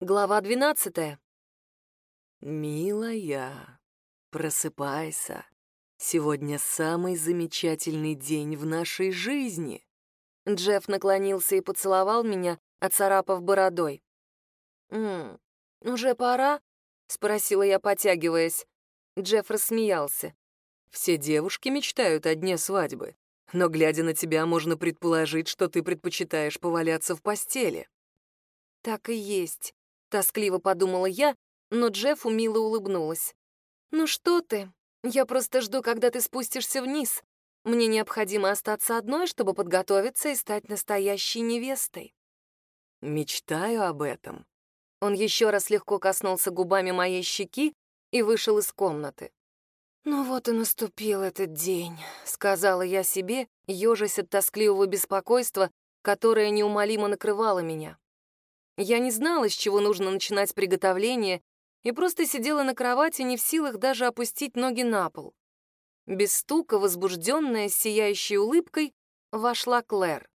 Глава двенадцатая. «Милая, просыпайся. Сегодня самый замечательный день в нашей жизни». Джефф наклонился и поцеловал меня, оцарапав бородой. «М -м, «Уже пора?» — спросила я, потягиваясь. Джефф рассмеялся. «Все девушки мечтают о дне свадьбы, но, глядя на тебя, можно предположить, что ты предпочитаешь поваляться в постели». «Так и есть», — тоскливо подумала я, но Джеффу мило улыбнулась. «Ну что ты? Я просто жду, когда ты спустишься вниз. Мне необходимо остаться одной, чтобы подготовиться и стать настоящей невестой». «Мечтаю об этом». Он еще раз легко коснулся губами моей щеки и вышел из комнаты. «Ну вот и наступил этот день», — сказала я себе, ежась от тоскливого беспокойства, которое неумолимо накрывало меня. Я не знала, с чего нужно начинать приготовление, и просто сидела на кровати, не в силах даже опустить ноги на пол. Без стука, возбужденная, сияющей улыбкой, вошла Клэр.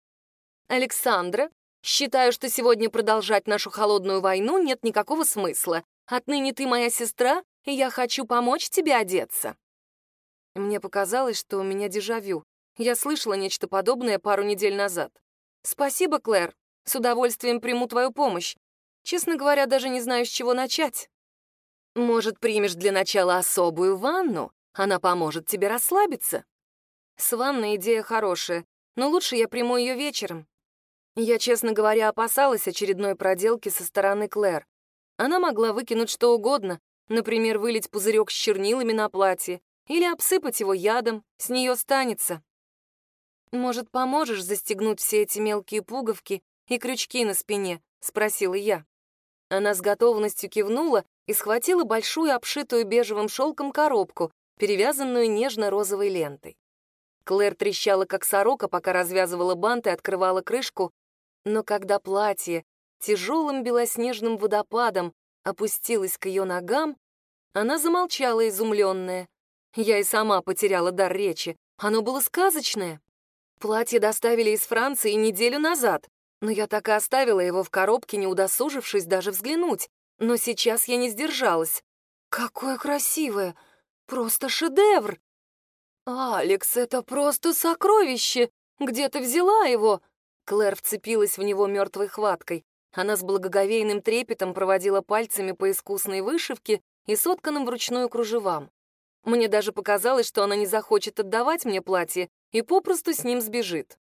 «Александра, считаю, что сегодня продолжать нашу холодную войну нет никакого смысла. Отныне ты моя сестра, и я хочу помочь тебе одеться». Мне показалось, что у меня дежавю. Я слышала нечто подобное пару недель назад. «Спасибо, Клэр. С удовольствием приму твою помощь. Честно говоря, даже не знаю, с чего начать. Может, примешь для начала особую ванну? Она поможет тебе расслабиться. С ванной идея хорошая, но лучше я приму ее вечером. Я, честно говоря, опасалась очередной проделки со стороны Клэр. Она могла выкинуть что угодно, например, вылить пузырек с чернилами на платье или обсыпать его ядом, с нее станется. Может, поможешь застегнуть все эти мелкие пуговки и крючки на спине?» — спросила я. Она с готовностью кивнула и схватила большую обшитую бежевым шелком коробку, перевязанную нежно-розовой лентой. Клэр трещала, как сорока, пока развязывала бант и открывала крышку, но когда платье тяжелым белоснежным водопадом опустилось к ее ногам, она замолчала изумленная. Я и сама потеряла дар речи. Оно было сказочное. Платье доставили из Франции неделю назад но я так и оставила его в коробке, не удосужившись даже взглянуть. Но сейчас я не сдержалась. Какое красивое! Просто шедевр! «Алекс, это просто сокровище! Где ты взяла его?» Клэр вцепилась в него мертвой хваткой. Она с благоговейным трепетом проводила пальцами по искусной вышивке и сотканным вручную кружевам. Мне даже показалось, что она не захочет отдавать мне платье и попросту с ним сбежит.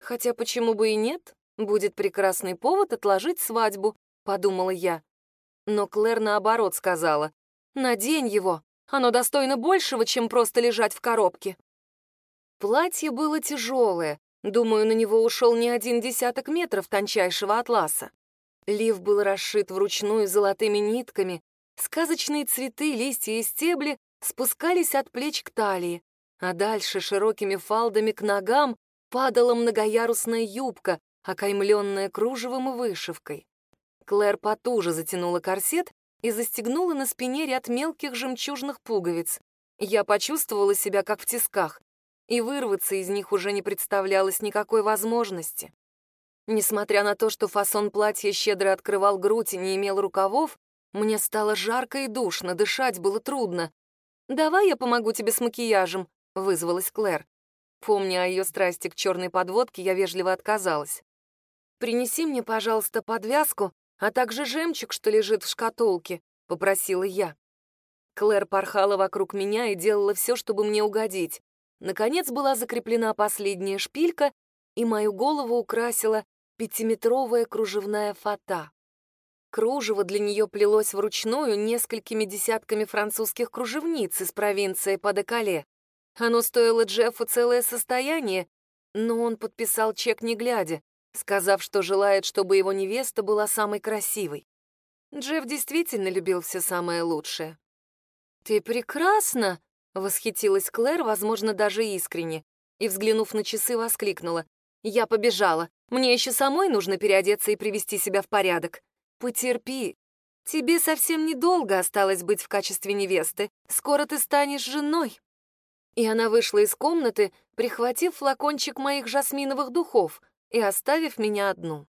Хотя почему бы и нет? Будет прекрасный повод отложить свадьбу, подумала я. Но Клэр наоборот сказала: "Надень его, оно достойно большего, чем просто лежать в коробке". Платье было тяжелое, думаю, на него ушел не один десяток метров тончайшего атласа. Лиф был расшит вручную золотыми нитками, сказочные цветы, листья и стебли спускались от плеч к талии, а дальше широкими фалдами к ногам падала многоярусная юбка, окаймленная кружевом и вышивкой. Клэр потуже затянула корсет и застегнула на спине ряд мелких жемчужных пуговиц. Я почувствовала себя как в тисках, и вырваться из них уже не представлялось никакой возможности. Несмотря на то, что фасон платья щедро открывал грудь и не имел рукавов, мне стало жарко и душно, дышать было трудно. «Давай я помогу тебе с макияжем», — вызвалась Клэр. Помня о ее страсти к черной подводке, я вежливо отказалась. «Принеси мне, пожалуйста, подвязку, а также жемчуг, что лежит в шкатулке», — попросила я. Клэр порхала вокруг меня и делала все, чтобы мне угодить. Наконец была закреплена последняя шпилька, и мою голову украсила пятиметровая кружевная фата. Кружево для нее плелось вручную несколькими десятками французских кружевниц из провинции Падекале. Оно стоило Джеффу целое состояние, но он подписал чек не глядя, сказав, что желает, чтобы его невеста была самой красивой. Джефф действительно любил все самое лучшее. «Ты прекрасна!» — восхитилась Клэр, возможно, даже искренне, и, взглянув на часы, воскликнула. «Я побежала. Мне еще самой нужно переодеться и привести себя в порядок. Потерпи. Тебе совсем недолго осталось быть в качестве невесты. Скоро ты станешь женой». И она вышла из комнаты, прихватив флакончик моих жасминовых духов — и оставив меня одну.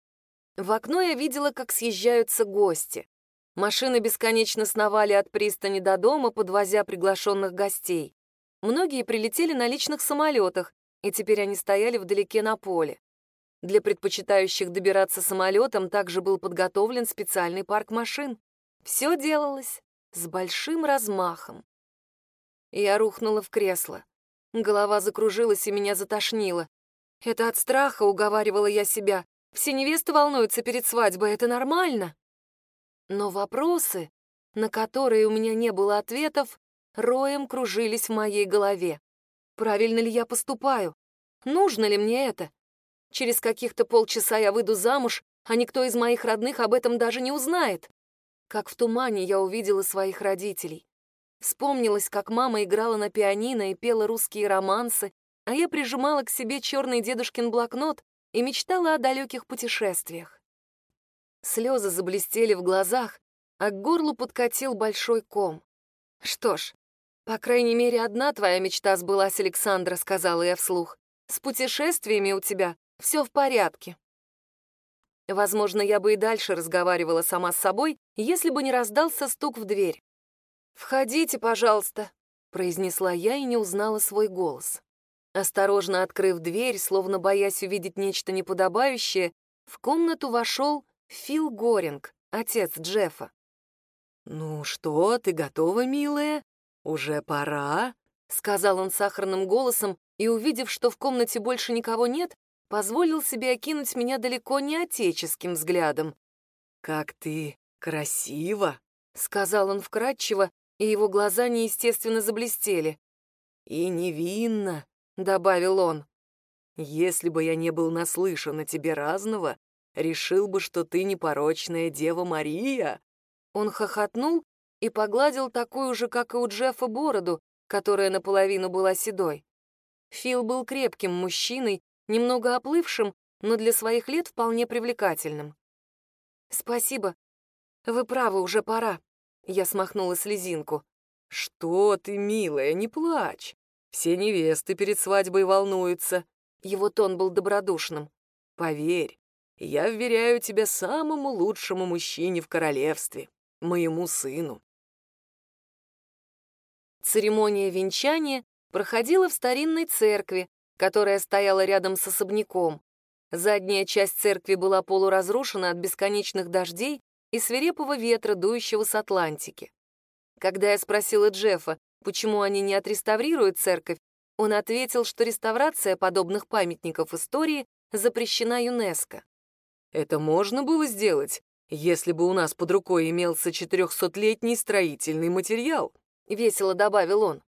В окно я видела, как съезжаются гости. Машины бесконечно сновали от пристани до дома, подвозя приглашенных гостей. Многие прилетели на личных самолетах, и теперь они стояли вдалеке на поле. Для предпочитающих добираться самолетом также был подготовлен специальный парк машин. Все делалось с большим размахом. Я рухнула в кресло. Голова закружилась и меня затошнило. Это от страха, уговаривала я себя. Все невесты волнуются перед свадьбой, это нормально. Но вопросы, на которые у меня не было ответов, роем кружились в моей голове. Правильно ли я поступаю? Нужно ли мне это? Через каких-то полчаса я выйду замуж, а никто из моих родных об этом даже не узнает. Как в тумане я увидела своих родителей. Вспомнилось, как мама играла на пианино и пела русские романсы, а я прижимала к себе черный дедушкин блокнот и мечтала о далеких путешествиях. Слезы заблестели в глазах, а к горлу подкатил большой ком. «Что ж, по крайней мере, одна твоя мечта сбылась, Александра», — сказала я вслух. «С путешествиями у тебя все в порядке. Возможно, я бы и дальше разговаривала сама с собой, если бы не раздался стук в дверь. «Входите, пожалуйста», — произнесла я и не узнала свой голос. Осторожно открыв дверь, словно боясь увидеть нечто неподобающее, в комнату вошел Фил Горинг, отец Джеффа. «Ну что, ты готова, милая? Уже пора?» — сказал он сахарным голосом, и, увидев, что в комнате больше никого нет, позволил себе окинуть меня далеко не отеческим взглядом. «Как ты красиво!» — сказал он вкратчиво, и его глаза неестественно заблестели. «И невинно!» — добавил он. «Если бы я не был наслышан о тебе разного, решил бы, что ты непорочная Дева Мария». Он хохотнул и погладил такую же, как и у Джеффа, бороду, которая наполовину была седой. Фил был крепким мужчиной немного оплывшим, но для своих лет вполне привлекательным. «Спасибо. Вы правы, уже пора». Я смахнула слезинку. «Что ты, милая, не плачь. Все невесты перед свадьбой волнуются». Его тон был добродушным. «Поверь, я вверяю тебя самому лучшему мужчине в королевстве, моему сыну». Церемония венчания проходила в старинной церкви, которая стояла рядом с особняком. Задняя часть церкви была полуразрушена от бесконечных дождей и свирепого ветра, дующего с Атлантики. Когда я спросила Джеффа, почему они не отреставрируют церковь, он ответил, что реставрация подобных памятников истории запрещена ЮНЕСКО. Это можно было сделать, если бы у нас под рукой имелся 400-летний строительный материал, весело добавил он.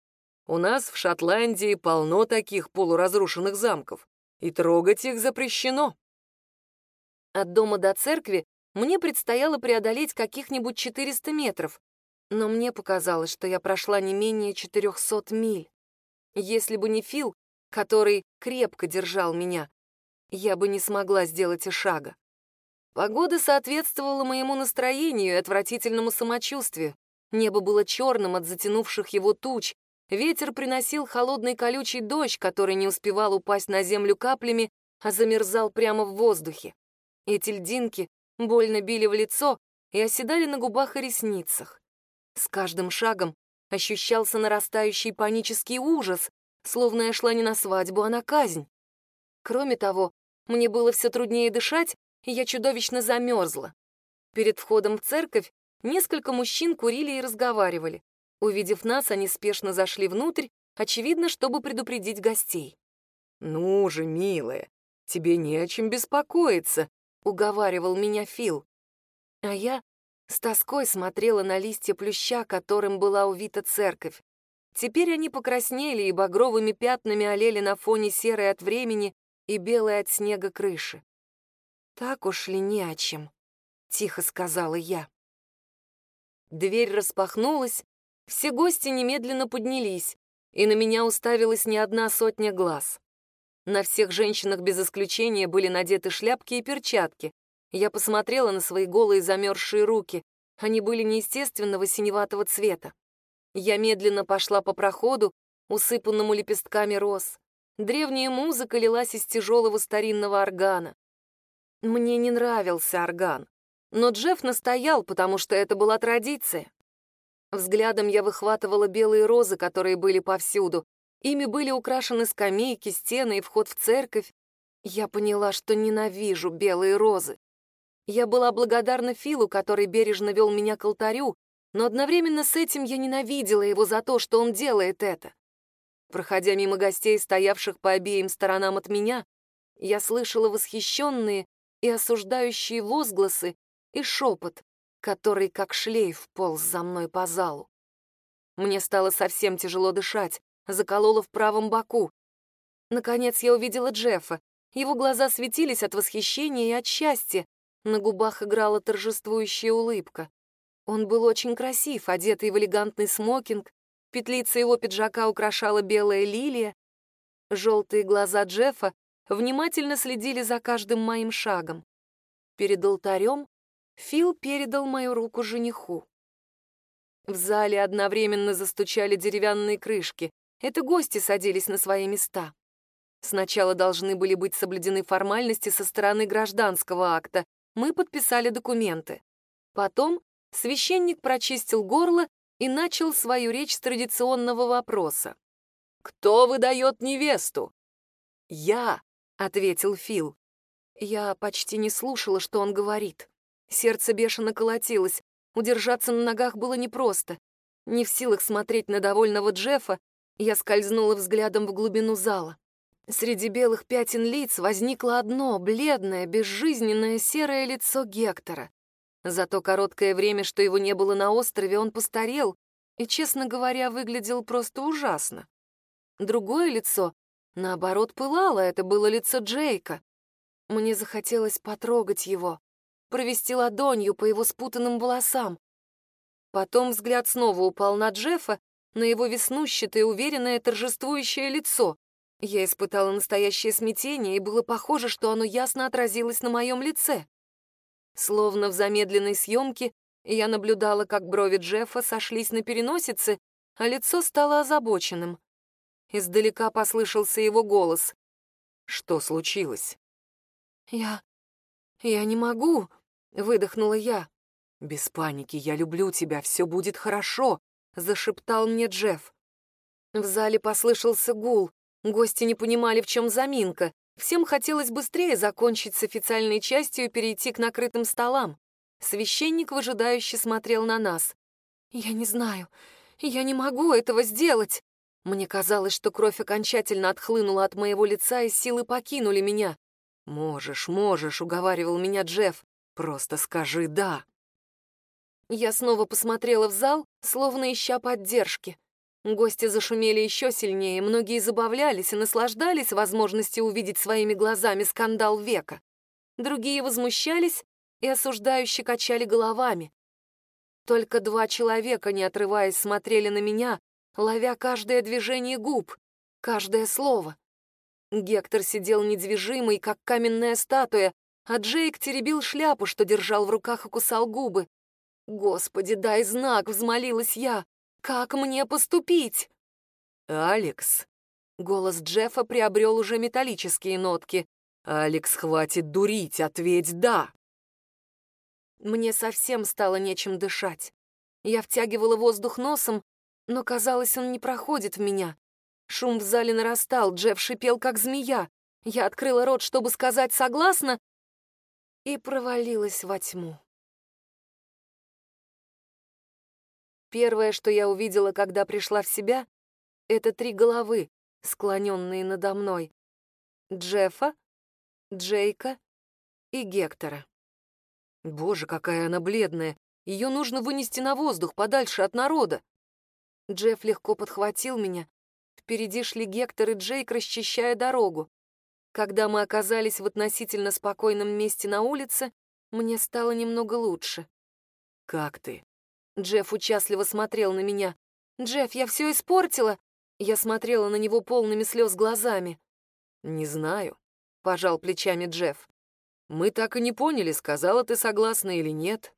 У нас в Шотландии полно таких полуразрушенных замков, и трогать их запрещено. От дома до церкви мне предстояло преодолеть каких-нибудь 400 метров, но мне показалось, что я прошла не менее 400 миль. Если бы не Фил, который крепко держал меня, я бы не смогла сделать и шага. Погода соответствовала моему настроению и отвратительному самочувствию. Небо было черным от затянувших его туч, Ветер приносил холодный колючий дождь, который не успевал упасть на землю каплями, а замерзал прямо в воздухе. Эти льдинки больно били в лицо и оседали на губах и ресницах. С каждым шагом ощущался нарастающий панический ужас, словно я шла не на свадьбу, а на казнь. Кроме того, мне было все труднее дышать, и я чудовищно замерзла. Перед входом в церковь несколько мужчин курили и разговаривали. Увидев нас, они спешно зашли внутрь, очевидно, чтобы предупредить гостей. «Ну же, милая, тебе не о чем беспокоиться», — уговаривал меня Фил. А я с тоской смотрела на листья плюща, которым была увита церковь. Теперь они покраснели и багровыми пятнами олели на фоне серой от времени и белой от снега крыши. «Так уж ли не о чем», — тихо сказала я. Дверь распахнулась, все гости немедленно поднялись, и на меня уставилась не одна сотня глаз. На всех женщинах без исключения были надеты шляпки и перчатки. Я посмотрела на свои голые замерзшие руки. Они были неестественного синеватого цвета. Я медленно пошла по проходу, усыпанному лепестками роз. Древняя музыка лилась из тяжелого старинного органа. Мне не нравился орган, но Джефф настоял, потому что это была традиция. Взглядом я выхватывала белые розы, которые были повсюду. Ими были украшены скамейки, стены и вход в церковь. Я поняла, что ненавижу белые розы. Я была благодарна Филу, который бережно вел меня к алтарю, но одновременно с этим я ненавидела его за то, что он делает это. Проходя мимо гостей, стоявших по обеим сторонам от меня, я слышала восхищенные и осуждающие возгласы и шепот, который как шлейф полз за мной по залу. Мне стало совсем тяжело дышать, закололо в правом боку. Наконец я увидела Джеффа. Его глаза светились от восхищения и от счастья. На губах играла торжествующая улыбка. Он был очень красив, одетый в элегантный смокинг, петлица его пиджака украшала белая лилия. Желтые глаза Джеффа внимательно следили за каждым моим шагом. Перед алтарем Фил передал мою руку жениху. В зале одновременно застучали деревянные крышки. Это гости садились на свои места. Сначала должны были быть соблюдены формальности со стороны гражданского акта, мы подписали документы. Потом священник прочистил горло и начал свою речь с традиционного вопроса. «Кто выдает невесту?» «Я», — ответил Фил. Я почти не слушала, что он говорит. Сердце бешено колотилось, удержаться на ногах было непросто. Не в силах смотреть на довольного Джеффа, я скользнула взглядом в глубину зала. Среди белых пятен лиц возникло одно, бледное, безжизненное серое лицо Гектора. За то короткое время, что его не было на острове, он постарел и, честно говоря, выглядел просто ужасно. Другое лицо, наоборот, пылало, это было лицо Джейка. Мне захотелось потрогать его, провести ладонью по его спутанным волосам. Потом взгляд снова упал на Джеффа, на его веснущатое, уверенное, торжествующее лицо. Я испытала настоящее смятение, и было похоже, что оно ясно отразилось на моем лице. Словно в замедленной съемке я наблюдала, как брови Джеффа сошлись на переносице, а лицо стало озабоченным. Издалека послышался его голос. «Что случилось?» «Я... я не могу», — выдохнула я. «Без паники, я люблю тебя, все будет хорошо», — зашептал мне Джефф. В зале послышался гул. Гости не понимали, в чем заминка. Всем хотелось быстрее закончить с официальной частью и перейти к накрытым столам. Священник выжидающе смотрел на нас. «Я не знаю. Я не могу этого сделать». Мне казалось, что кровь окончательно отхлынула от моего лица, и силы покинули меня. «Можешь, можешь», — уговаривал меня Джефф. «Просто скажи «да». Я снова посмотрела в зал, словно ища поддержки. Гости зашумели еще сильнее, многие забавлялись и наслаждались возможностью увидеть своими глазами скандал века. Другие возмущались и осуждающе качали головами. Только два человека, не отрываясь, смотрели на меня, ловя каждое движение губ, каждое слово. Гектор сидел недвижимый, как каменная статуя, а Джейк теребил шляпу, что держал в руках и кусал губы. «Господи, дай знак!» — взмолилась я. Как мне поступить? Алекс. Голос Джеффа приобрел уже металлические нотки. Алекс, хватит дурить, ответь «да». Мне совсем стало нечем дышать. Я втягивала воздух носом, но, казалось, он не проходит в меня. Шум в зале нарастал, Джефф шипел, как змея. Я открыла рот, чтобы сказать «согласна», и провалилась во тьму. Первое, что я увидела, когда пришла в себя, это три головы, склоненные надо мной. Джеффа, Джейка и Гектора. Боже, какая она бледная! Ее нужно вынести на воздух, подальше от народа. Джефф легко подхватил меня. Впереди шли Гектор и Джейк, расчищая дорогу. Когда мы оказались в относительно спокойном месте на улице, мне стало немного лучше. «Как ты?» Джефф участливо смотрел на меня. «Джефф, я все испортила!» Я смотрела на него полными слез глазами. «Не знаю», — пожал плечами Джефф. «Мы так и не поняли, сказала ты согласна или нет.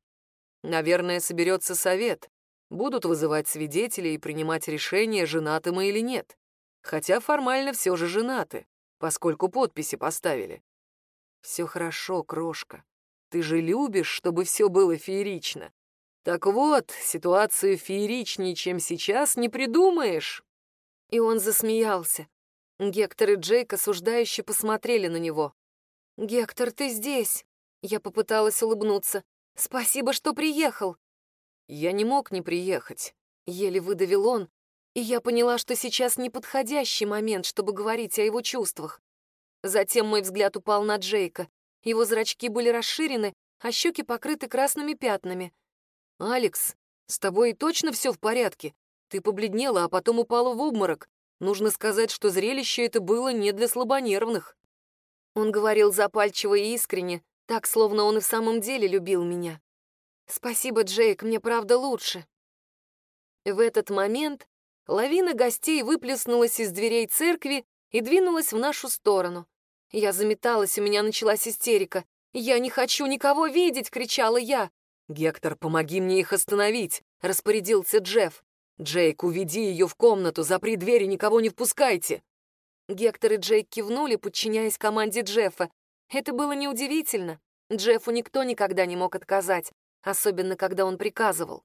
Наверное, соберется совет. Будут вызывать свидетелей и принимать решение, женаты мы или нет. Хотя формально все же женаты, поскольку подписи поставили. Все хорошо, крошка. Ты же любишь, чтобы все было феерично. Так вот, ситуацию фееричнее, чем сейчас, не придумаешь. И он засмеялся. Гектор и Джейк осуждающе посмотрели на него. «Гектор, ты здесь!» Я попыталась улыбнуться. «Спасибо, что приехал!» «Я не мог не приехать», — еле выдавил он, и я поняла, что сейчас неподходящий момент, чтобы говорить о его чувствах. Затем мой взгляд упал на Джейка. Его зрачки были расширены, а щеки покрыты красными пятнами. «Алекс, с тобой точно все в порядке? Ты побледнела, а потом упала в обморок. Нужно сказать, что зрелище это было не для слабонервных. Он говорил запальчиво и искренне, так, словно он и в самом деле любил меня. «Спасибо, Джейк, мне правда лучше». В этот момент лавина гостей выплеснулась из дверей церкви и двинулась в нашу сторону. Я заметалась, у меня началась истерика. «Я не хочу никого видеть!» — кричала я. «Гектор, помоги мне их остановить!» — распорядился Джефф. «Джейк, уведи ее в комнату, запри дверь и никого не впускайте!» Гектор и Джейк кивнули, подчиняясь команде Джеффа. Это было неудивительно. Джеффу никто никогда не мог отказать, особенно когда он приказывал.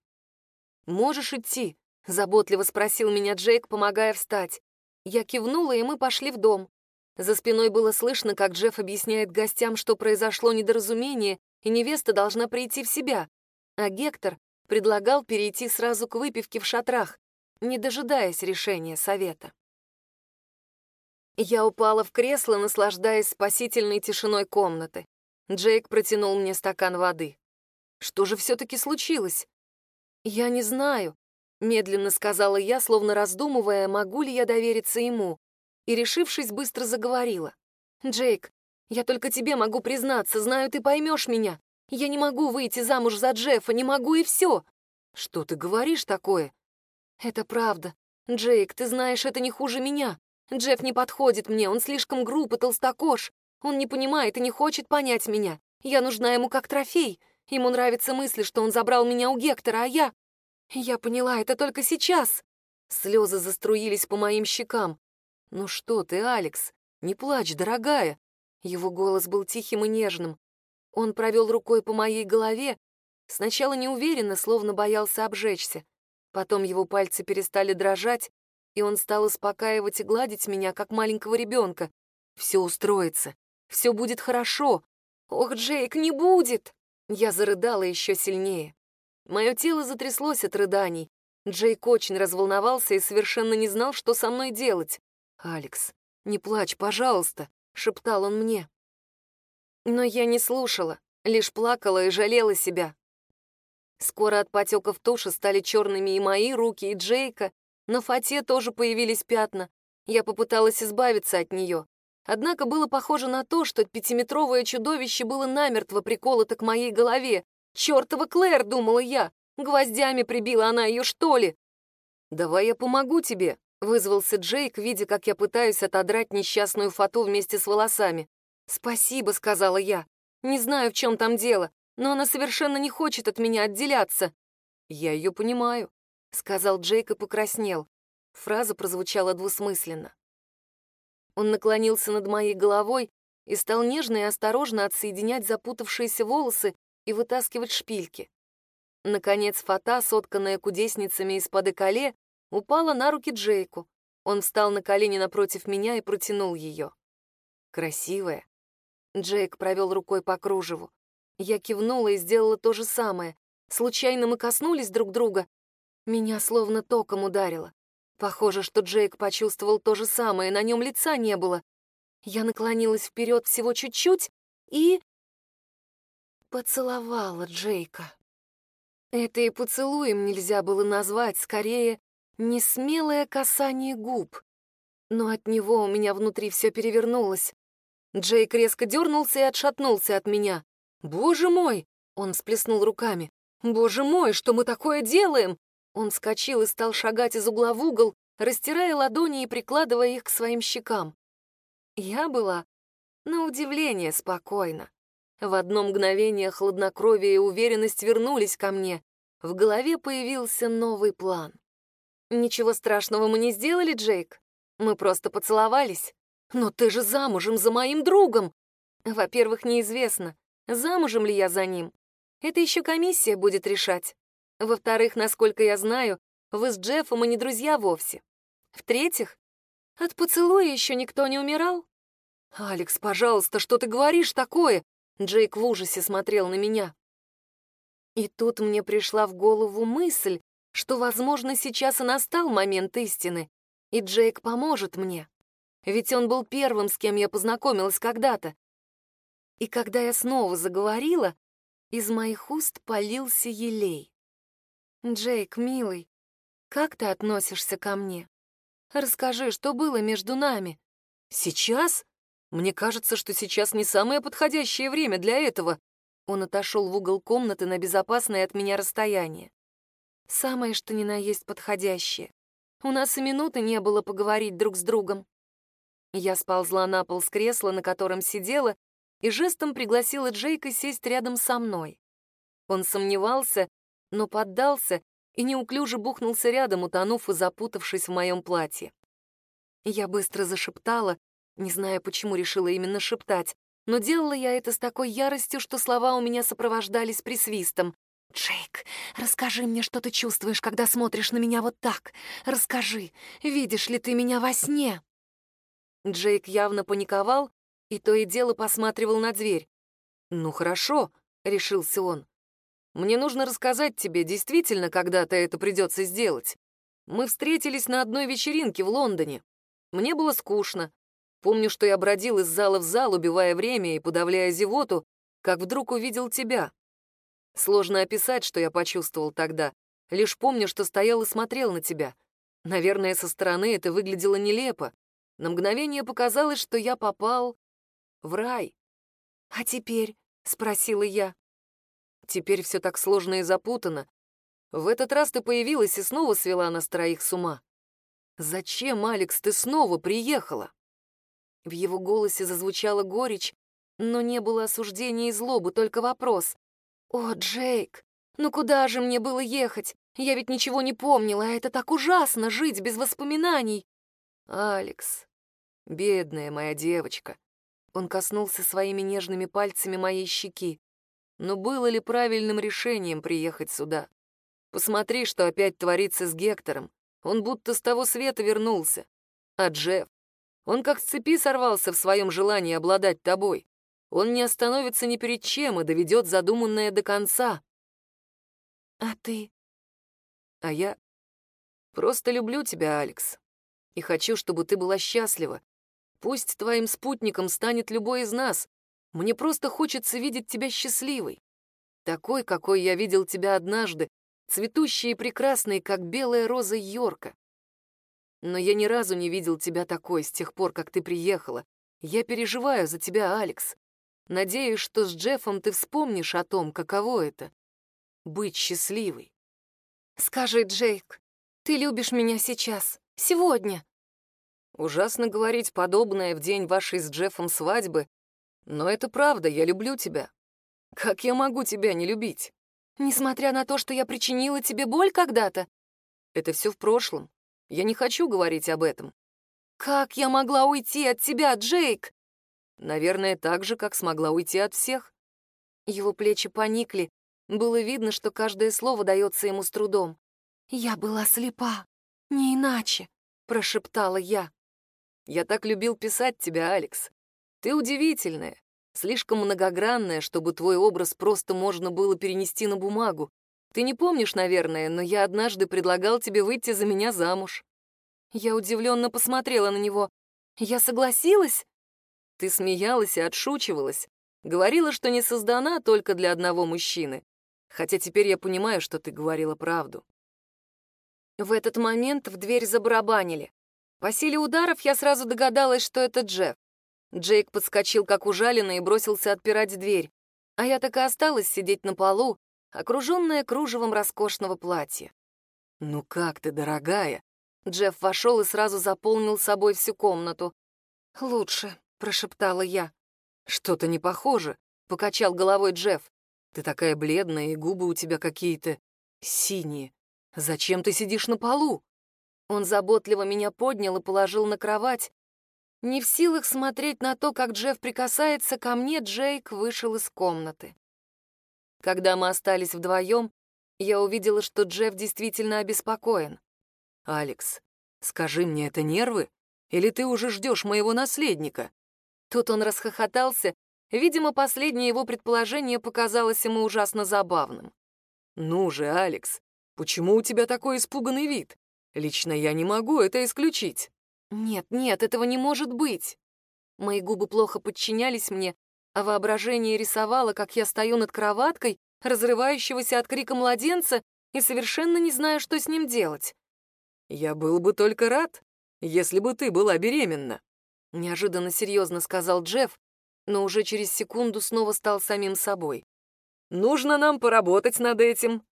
«Можешь идти?» — заботливо спросил меня Джейк, помогая встать. Я кивнула, и мы пошли в дом. За спиной было слышно, как Джефф объясняет гостям, что произошло недоразумение, и невеста должна прийти в себя. А Гектор предлагал перейти сразу к выпивке в шатрах, не дожидаясь решения совета. Я упала в кресло, наслаждаясь спасительной тишиной комнаты. Джейк протянул мне стакан воды. Что же все-таки случилось? Я не знаю, медленно сказала я, словно раздумывая, могу ли я довериться ему, и, решившись, быстро заговорила. Джейк, я только тебе могу признаться, знаю, ты поймешь меня. Я не могу выйти замуж за Джеффа, не могу и все. Что ты говоришь такое? Это правда. Джейк, ты знаешь, это не хуже меня. Джефф не подходит мне, он слишком груб и толстокож. Он не понимает и не хочет понять меня. Я нужна ему как трофей. Ему нравится мысль, что он забрал меня у Гектора, а я... Я поняла это только сейчас. Слезы заструились по моим щекам. «Ну что ты, Алекс, не плачь, дорогая!» Его голос был тихим и нежным. Он провел рукой по моей голове, сначала неуверенно, словно боялся обжечься. Потом его пальцы перестали дрожать, и он стал успокаивать и гладить меня, как маленького ребенка. «Все устроится, все будет хорошо. Ох, Джейк, не будет!» Я зарыдала еще сильнее. Мое тело затряслось от рыданий. Джейк очень разволновался и совершенно не знал, что со мной делать. «Алекс, не плачь, пожалуйста», — шептал он мне. Но я не слушала, лишь плакала и жалела себя. Скоро от потеков туши стали черными и мои руки, и Джейка. На фате тоже появились пятна. Я попыталась избавиться от нее. Однако было похоже на то, что пятиметровое чудовище было намертво приколото к моей голове. «Чёртова Клэр!» — думала я. «Гвоздями прибила она ее, что ли?» «Давай я помогу тебе», — вызвался Джейк, видя, как я пытаюсь отодрать несчастную фату вместе с волосами. «Спасибо», — сказала я. «Не знаю, в чем там дело, но она совершенно не хочет от меня отделяться». «Я ее понимаю», — сказал Джейк и покраснел. Фраза прозвучала двусмысленно. Он наклонился над моей головой и стал нежно и осторожно отсоединять запутавшиеся волосы и вытаскивать шпильки. Наконец фата, сотканная кудесницами из-под эколе, упала на руки Джейку. Он встал на колени напротив меня и протянул ее. Красивая, Джейк провел рукой по кружеву. Я кивнула и сделала то же самое. Случайно мы коснулись друг друга. Меня словно током ударило. Похоже, что Джейк почувствовал то же самое, на нем лица не было. Я наклонилась вперед всего чуть-чуть и... поцеловала Джейка. Это и поцелуем нельзя было назвать, скорее, несмелое касание губ. Но от него у меня внутри все перевернулось. Джейк резко дернулся и отшатнулся от меня. «Боже мой!» — он всплеснул руками. «Боже мой, что мы такое делаем?» Он вскочил и стал шагать из угла в угол, растирая ладони и прикладывая их к своим щекам. Я была, на удивление, спокойна. В одно мгновение хладнокровие и уверенность вернулись ко мне. В голове появился новый план. «Ничего страшного мы не сделали, Джейк. Мы просто поцеловались. «Но ты же замужем за моим другом!» Во-первых, неизвестно, замужем ли я за ним. Это еще комиссия будет решать. Во-вторых, насколько я знаю, вы с Джеффом и не друзья вовсе. В-третьих, от поцелуя еще никто не умирал. «Алекс, пожалуйста, что ты говоришь такое?» Джейк в ужасе смотрел на меня. И тут мне пришла в голову мысль, что, возможно, сейчас и настал момент истины, и Джейк поможет мне. Ведь он был первым, с кем я познакомилась когда-то. И когда я снова заговорила, из моих уст полился елей. «Джейк, милый, как ты относишься ко мне? Расскажи, что было между нами?» «Сейчас? Мне кажется, что сейчас не самое подходящее время для этого». Он отошел в угол комнаты на безопасное от меня расстояние. «Самое, что ни на есть подходящее. У нас и минуты не было поговорить друг с другом». Я сползла на пол с кресла, на котором сидела, и жестом пригласила Джейка сесть рядом со мной. Он сомневался, но поддался и неуклюже бухнулся рядом, утонув и запутавшись в моем платье. Я быстро зашептала, не зная, почему решила именно шептать, но делала я это с такой яростью, что слова у меня сопровождались присвистом. «Джейк, расскажи мне, что ты чувствуешь, когда смотришь на меня вот так. Расскажи, видишь ли ты меня во сне?» Джейк явно паниковал и то и дело посматривал на дверь. «Ну хорошо», — решился он. «Мне нужно рассказать тебе, действительно, когда-то это придется сделать. Мы встретились на одной вечеринке в Лондоне. Мне было скучно. Помню, что я бродил из зала в зал, убивая время и подавляя зевоту, как вдруг увидел тебя. Сложно описать, что я почувствовал тогда. Лишь помню, что стоял и смотрел на тебя. Наверное, со стороны это выглядело нелепо. На мгновение показалось, что я попал в рай. «А теперь?» — спросила я. «Теперь все так сложно и запутано. В этот раз ты появилась и снова свела нас троих с ума. Зачем, Алекс, ты снова приехала?» В его голосе зазвучала горечь, но не было осуждения и злобы, только вопрос. «О, Джейк, ну куда же мне было ехать? Я ведь ничего не помнила, а это так ужасно жить без воспоминаний!» «Алекс, бедная моя девочка!» Он коснулся своими нежными пальцами моей щеки. Но было ли правильным решением приехать сюда? Посмотри, что опять творится с Гектором. Он будто с того света вернулся. А Джефф? Он как с цепи сорвался в своем желании обладать тобой. Он не остановится ни перед чем и доведет задуманное до конца. А ты? А я просто люблю тебя, Алекс. И хочу, чтобы ты была счастлива, Пусть твоим спутником станет любой из нас. Мне просто хочется видеть тебя счастливой. Такой, какой я видел тебя однажды, цветущей и прекрасной, как белая роза Йорка. Но я ни разу не видел тебя такой с тех пор, как ты приехала. Я переживаю за тебя, Алекс. Надеюсь, что с Джеффом ты вспомнишь о том, каково это — быть счастливой. Скажи, Джейк, ты любишь меня сейчас, сегодня? Ужасно говорить подобное в день вашей с Джеффом свадьбы, но это правда, я люблю тебя. Как я могу тебя не любить? Несмотря на то, что я причинила тебе боль когда-то? Это все в прошлом. Я не хочу говорить об этом. Как я могла уйти от тебя, Джейк? Наверное, так же, как смогла уйти от всех. Его плечи поникли. Было видно, что каждое слово дается ему с трудом. «Я была слепа, не иначе», — прошептала я. Я так любил писать тебя, Алекс. Ты удивительная, слишком многогранная, чтобы твой образ просто можно было перенести на бумагу. Ты не помнишь, наверное, но я однажды предлагал тебе выйти за меня замуж. Я удивленно посмотрела на него. Я согласилась? Ты смеялась и отшучивалась. Говорила, что не создана только для одного мужчины. Хотя теперь я понимаю, что ты говорила правду. В этот момент в дверь забарабанили. По силе ударов я сразу догадалась, что это Джефф. Джейк подскочил как ужаленный и бросился отпирать дверь, а я так и осталась сидеть на полу, окруженная кружевом роскошного платья. «Ну как ты, дорогая?» Джефф вошел и сразу заполнил собой всю комнату. «Лучше», — прошептала я. «Что-то не похоже», — покачал головой Джефф. «Ты такая бледная, и губы у тебя какие-то синие. Зачем ты сидишь на полу?» Он заботливо меня поднял и положил на кровать, Не в силах смотреть на то, как Джефф прикасается ко мне, Джейк вышел из комнаты. Когда мы остались вдвоем, я увидела, что Джефф действительно обеспокоен. «Алекс, скажи мне, это нервы? Или ты уже ждешь моего наследника?» Тут он расхохотался. Видимо, последнее его предположение показалось ему ужасно забавным. «Ну же, Алекс, почему у тебя такой испуганный вид? Лично я не могу это исключить». «Нет, нет, этого не может быть». Мои губы плохо подчинялись мне, а воображение рисовало, как я стою над кроваткой, разрывающегося от крика младенца, и совершенно не знаю, что с ним делать. «Я был бы только рад, если бы ты была беременна», — неожиданно серьезно сказал Джефф, но уже через секунду снова стал самим собой. «Нужно нам поработать над этим».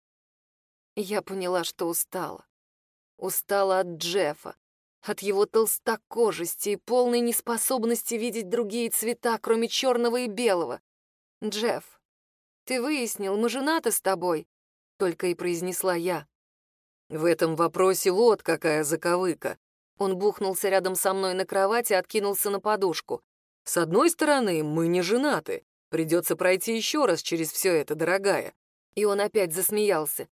Я поняла, что устала. Устала от Джеффа, от его толстокожести и полной неспособности видеть другие цвета, кроме черного и белого. «Джефф, ты выяснил, мы женаты с тобой», — только и произнесла я. В этом вопросе вот какая заковыка. Он бухнулся рядом со мной на кровати и откинулся на подушку. С одной стороны, мы не женаты. Придется пройти еще раз через все это, дорогая. И он опять засмеялся.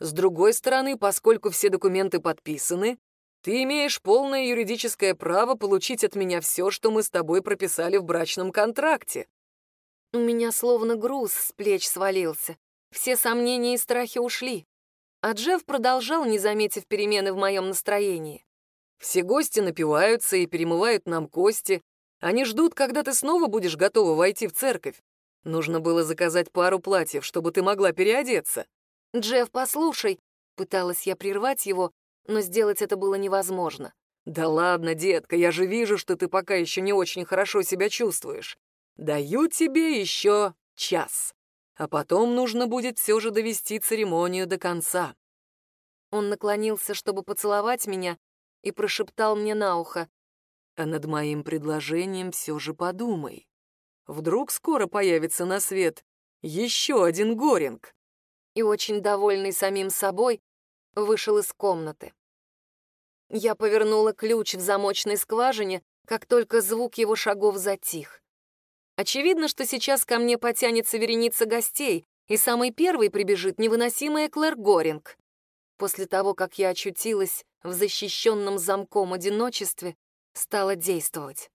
С другой стороны, поскольку все документы подписаны, ты имеешь полное юридическое право получить от меня все, что мы с тобой прописали в брачном контракте. У меня словно груз с плеч свалился. Все сомнения и страхи ушли. А Джефф продолжал, не заметив перемены в моем настроении. «Все гости напиваются и перемывают нам кости. Они ждут, когда ты снова будешь готова войти в церковь. Нужно было заказать пару платьев, чтобы ты могла переодеться». «Джефф, послушай!» Пыталась я прервать его, но сделать это было невозможно. «Да ладно, детка, я же вижу, что ты пока еще не очень хорошо себя чувствуешь. Даю тебе еще час а потом нужно будет все же довести церемонию до конца. Он наклонился, чтобы поцеловать меня, и прошептал мне на ухо. «А над моим предложением все же подумай. Вдруг скоро появится на свет еще один Горинг?» И очень довольный самим собой вышел из комнаты. Я повернула ключ в замочной скважине, как только звук его шагов затих. Очевидно, что сейчас ко мне потянется вереница гостей, и самый первый прибежит невыносимая Клэр Горинг. После того, как я очутилась в защищенном замком одиночестве, стала действовать.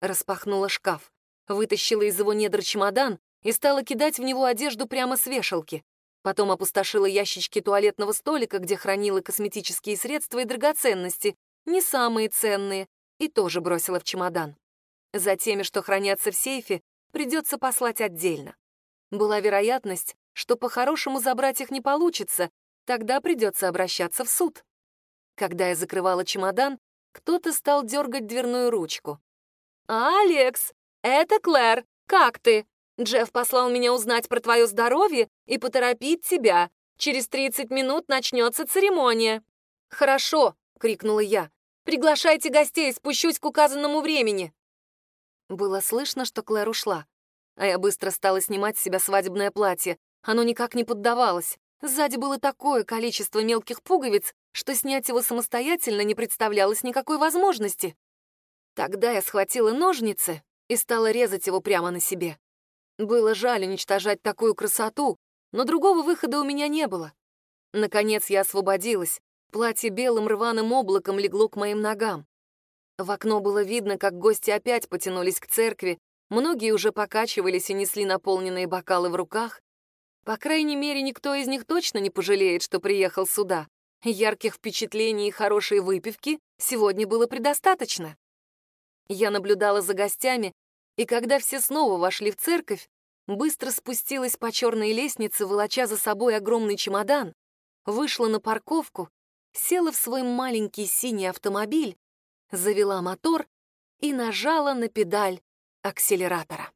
Распахнула шкаф, вытащила из его недр чемодан и стала кидать в него одежду прямо с вешалки. Потом опустошила ящички туалетного столика, где хранила косметические средства и драгоценности, не самые ценные, и тоже бросила в чемодан. За теми, что хранятся в сейфе, придется послать отдельно. Была вероятность, что по-хорошему забрать их не получится, тогда придется обращаться в суд. Когда я закрывала чемодан, кто-то стал дергать дверную ручку. «Алекс, это Клэр, как ты? Джефф послал меня узнать про твое здоровье и поторопить тебя. Через 30 минут начнется церемония». «Хорошо», — крикнула я. «Приглашайте гостей, спущусь к указанному времени». Было слышно, что Клэр ушла. А я быстро стала снимать с себя свадебное платье. Оно никак не поддавалось. Сзади было такое количество мелких пуговиц, что снять его самостоятельно не представлялось никакой возможности. Тогда я схватила ножницы и стала резать его прямо на себе. Было жаль уничтожать такую красоту, но другого выхода у меня не было. Наконец я освободилась. Платье белым рваным облаком легло к моим ногам. В окно было видно, как гости опять потянулись к церкви, многие уже покачивались и несли наполненные бокалы в руках. По крайней мере, никто из них точно не пожалеет, что приехал сюда. Ярких впечатлений и хорошей выпивки сегодня было предостаточно. Я наблюдала за гостями, и когда все снова вошли в церковь, быстро спустилась по черной лестнице, волоча за собой огромный чемодан, вышла на парковку, села в свой маленький синий автомобиль завела мотор и нажала на педаль акселератора.